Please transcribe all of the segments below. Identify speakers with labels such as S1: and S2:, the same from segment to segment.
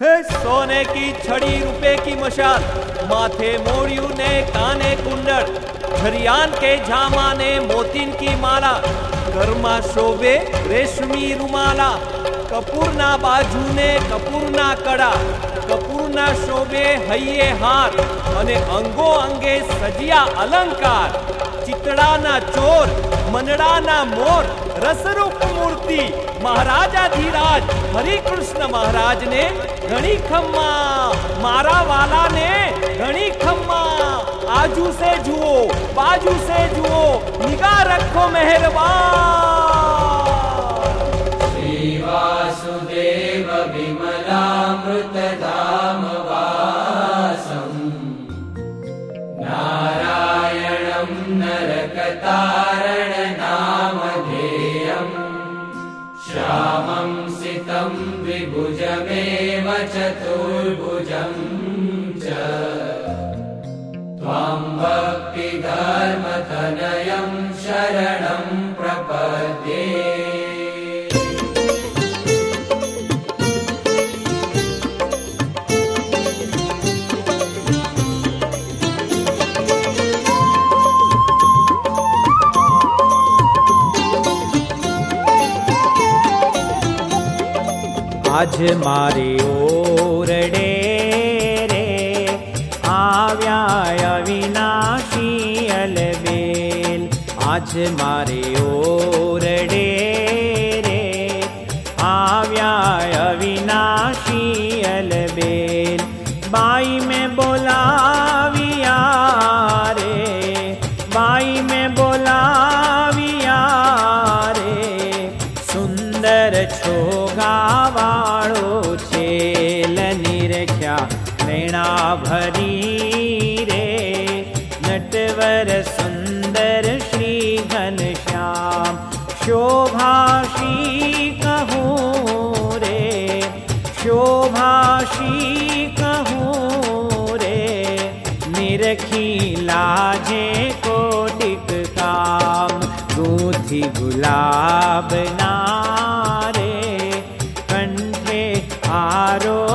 S1: हे सोने की छड़ी रुपए की मशाल माथे मोड़ियों ने काने कुंडल घरियान के झामा ने मोतीन की माला ઘરમાં શોભે રેશમી રૂમાલા કપૂરના બાજુને કપૂરના કડા કપૂરના શોભે હૈયે હાર અને અંગો અંગે સજિયા અલંકાર ચિતડાના ચોર મનડાના મોર રસરૂપ મૂર્તિ મહારાજાધિરાજ હરિકૃષ્ણ મહારાજને ઘણી ખમ્મા મારા વાલાને ઘણી ખમ્મા આજુ સે જુઓ બાજુ સે જુઓ નિગાહ રખો મહેરબાન
S2: चतुर्भुजम् च। त्वां भक्तिधर्मतनयं शरणं આજ મારે ઓરડે રે આવ્યા અવિનાશી અલબેલ આજ મારે ઓરડે भरी रे नटवर सुन्दर सी घन श्याम कहो रे शोभाषी कहो रे निरखी लाजे कोटिक काम। गोधि कण्ठे आरो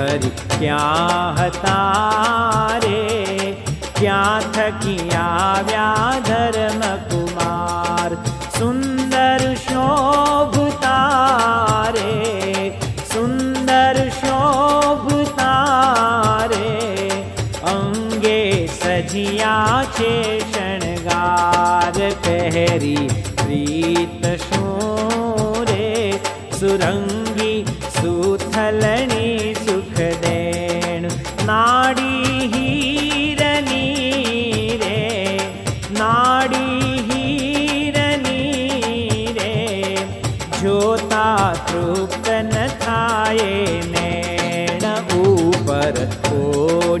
S2: हरि क्या थकि व्या ध धर्म कुमार? सुन्दर शोभतारे सुन्दर शोभतारे अङ्गे सजिया शणगारि प्रीत शोरे। सुरङ्गी सुथलणि होता तृप्तन थाये ृत ऊपर उपो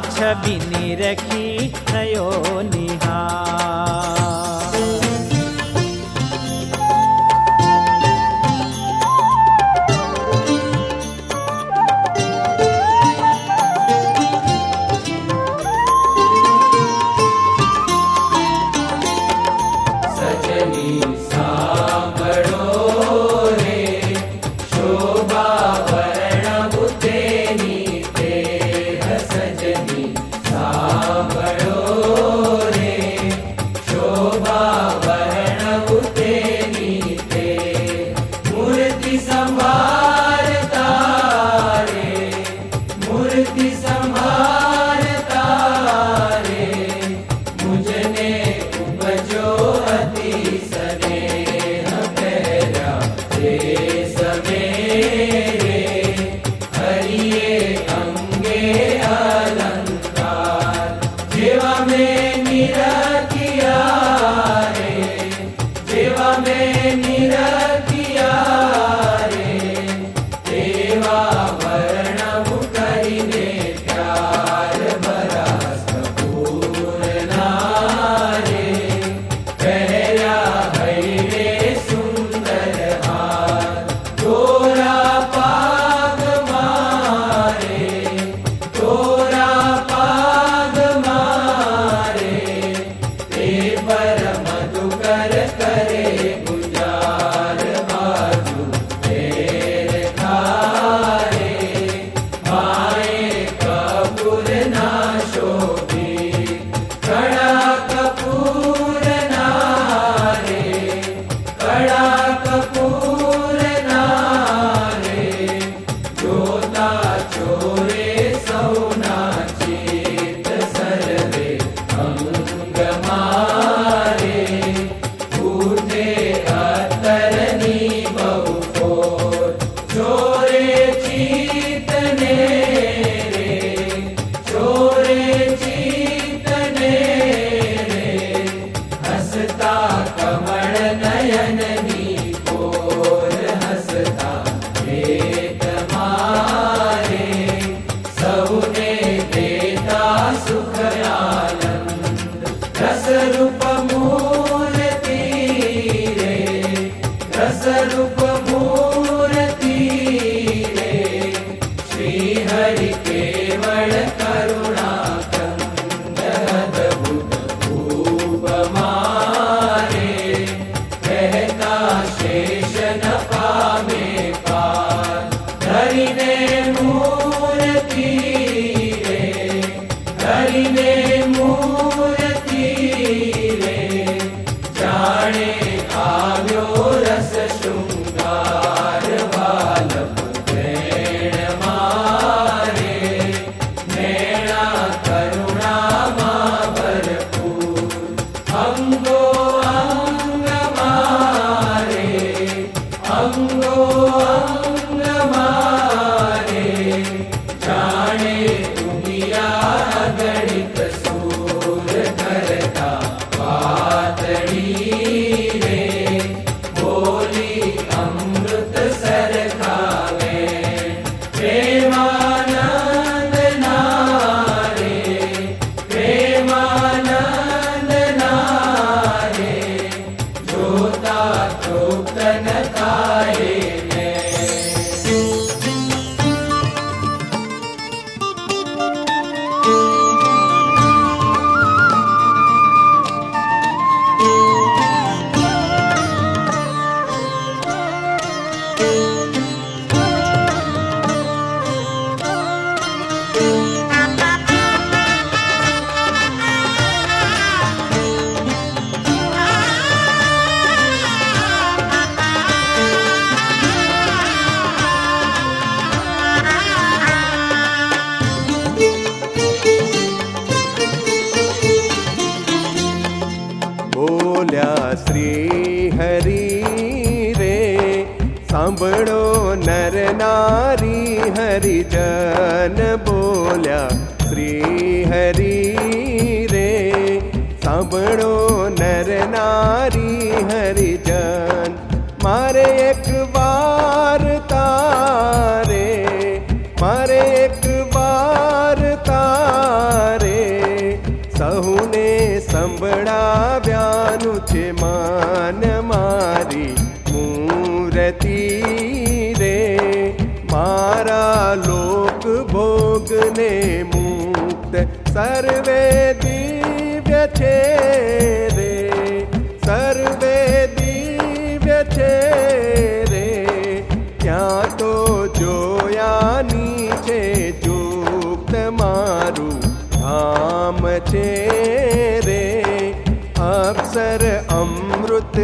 S2: छवि रखी थयो निहार। vamos
S3: नारी हरि છે રે ત્યાં તો જોયાની છે ચૂક્ત મારું ધામ છે રે અક્ષર અમૃત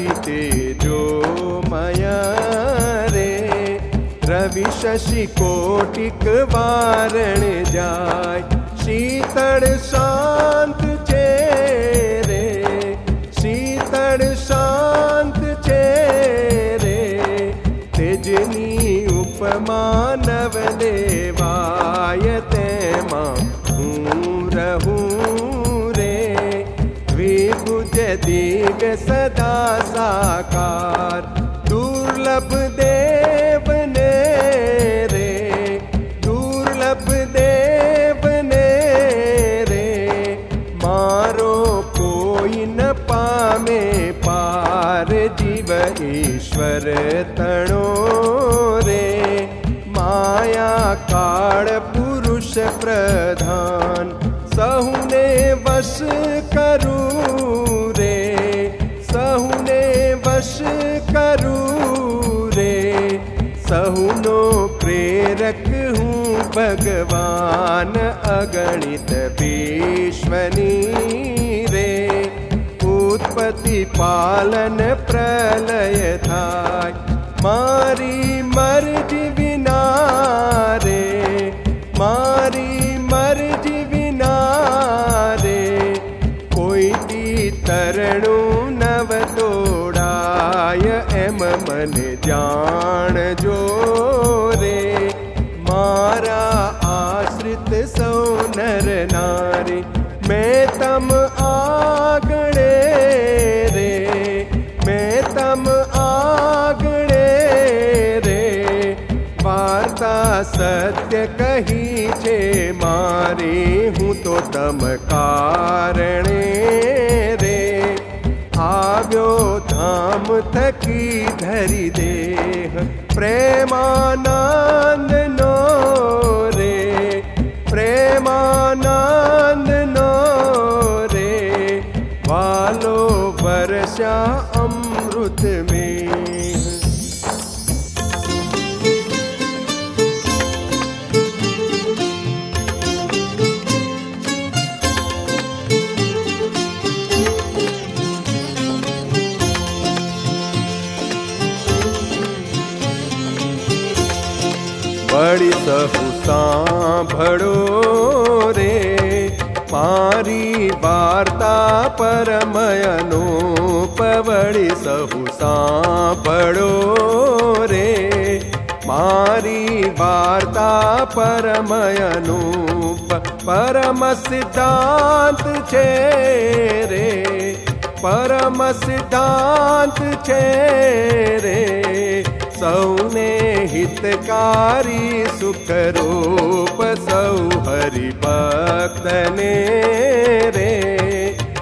S3: ीते जो मया रे। रवि शशि कोटिक वारण शीत शान्त चेरे। शीत शान्ते रे तृजनी उपमानवदेवायते मा रे। विभुज दिग सदा कार दुर्लभ भगवान् अगणित दीशनी रेत्पतिपालन मारी मर्जि विना रे। मारी मर्जि विना रे। कोई तरणो नव दोडाय एम मन जान तम आगणे रे मैं तम आगणे रे। वार्ता सत्य कहि चे तो तम समकारणे रे। आव्यो धाम थकी धरी देह प्रेमा आशा अमृत में। बड़ी सहुसा भड़ो रे पारी वार्ता परमयनो। સાંભળો રે મારી વાર્તા પરમયનું પરમ સિદ્ધાંત છે રે પરમ સિદ્ધાંત છે રે સૌને હિતકારી સુખરૂપ સૌ હરિભક્તને રે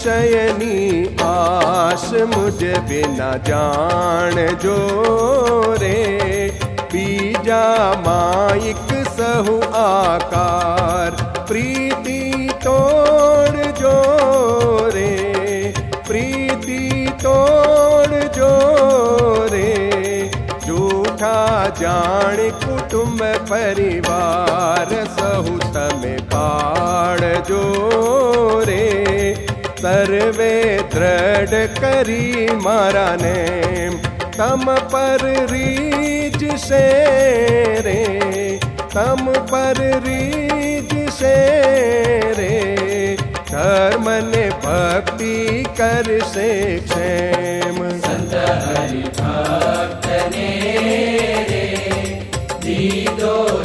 S3: शयनी आस मुझे बिना जान जो रे। पीजा माइक सहु आकार, प्रीति तोड़ जो रे। प्रीति तोड़ जो रे। झूठा जान कुटुंब परिवार सहु तमें पाड़ जो रे। सर्वे दृढ़ करी मारा ने तम पर रीज से रे तम पर रीज से रे धर्म ने भक्ति कर से क्षेम। संत
S2: हरि भक्त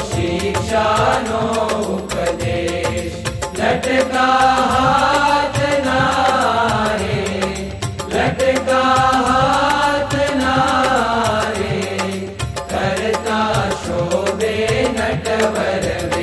S2: शिक्षा नो उपदेश लटका शोभे नटवर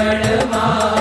S2: मंगल मा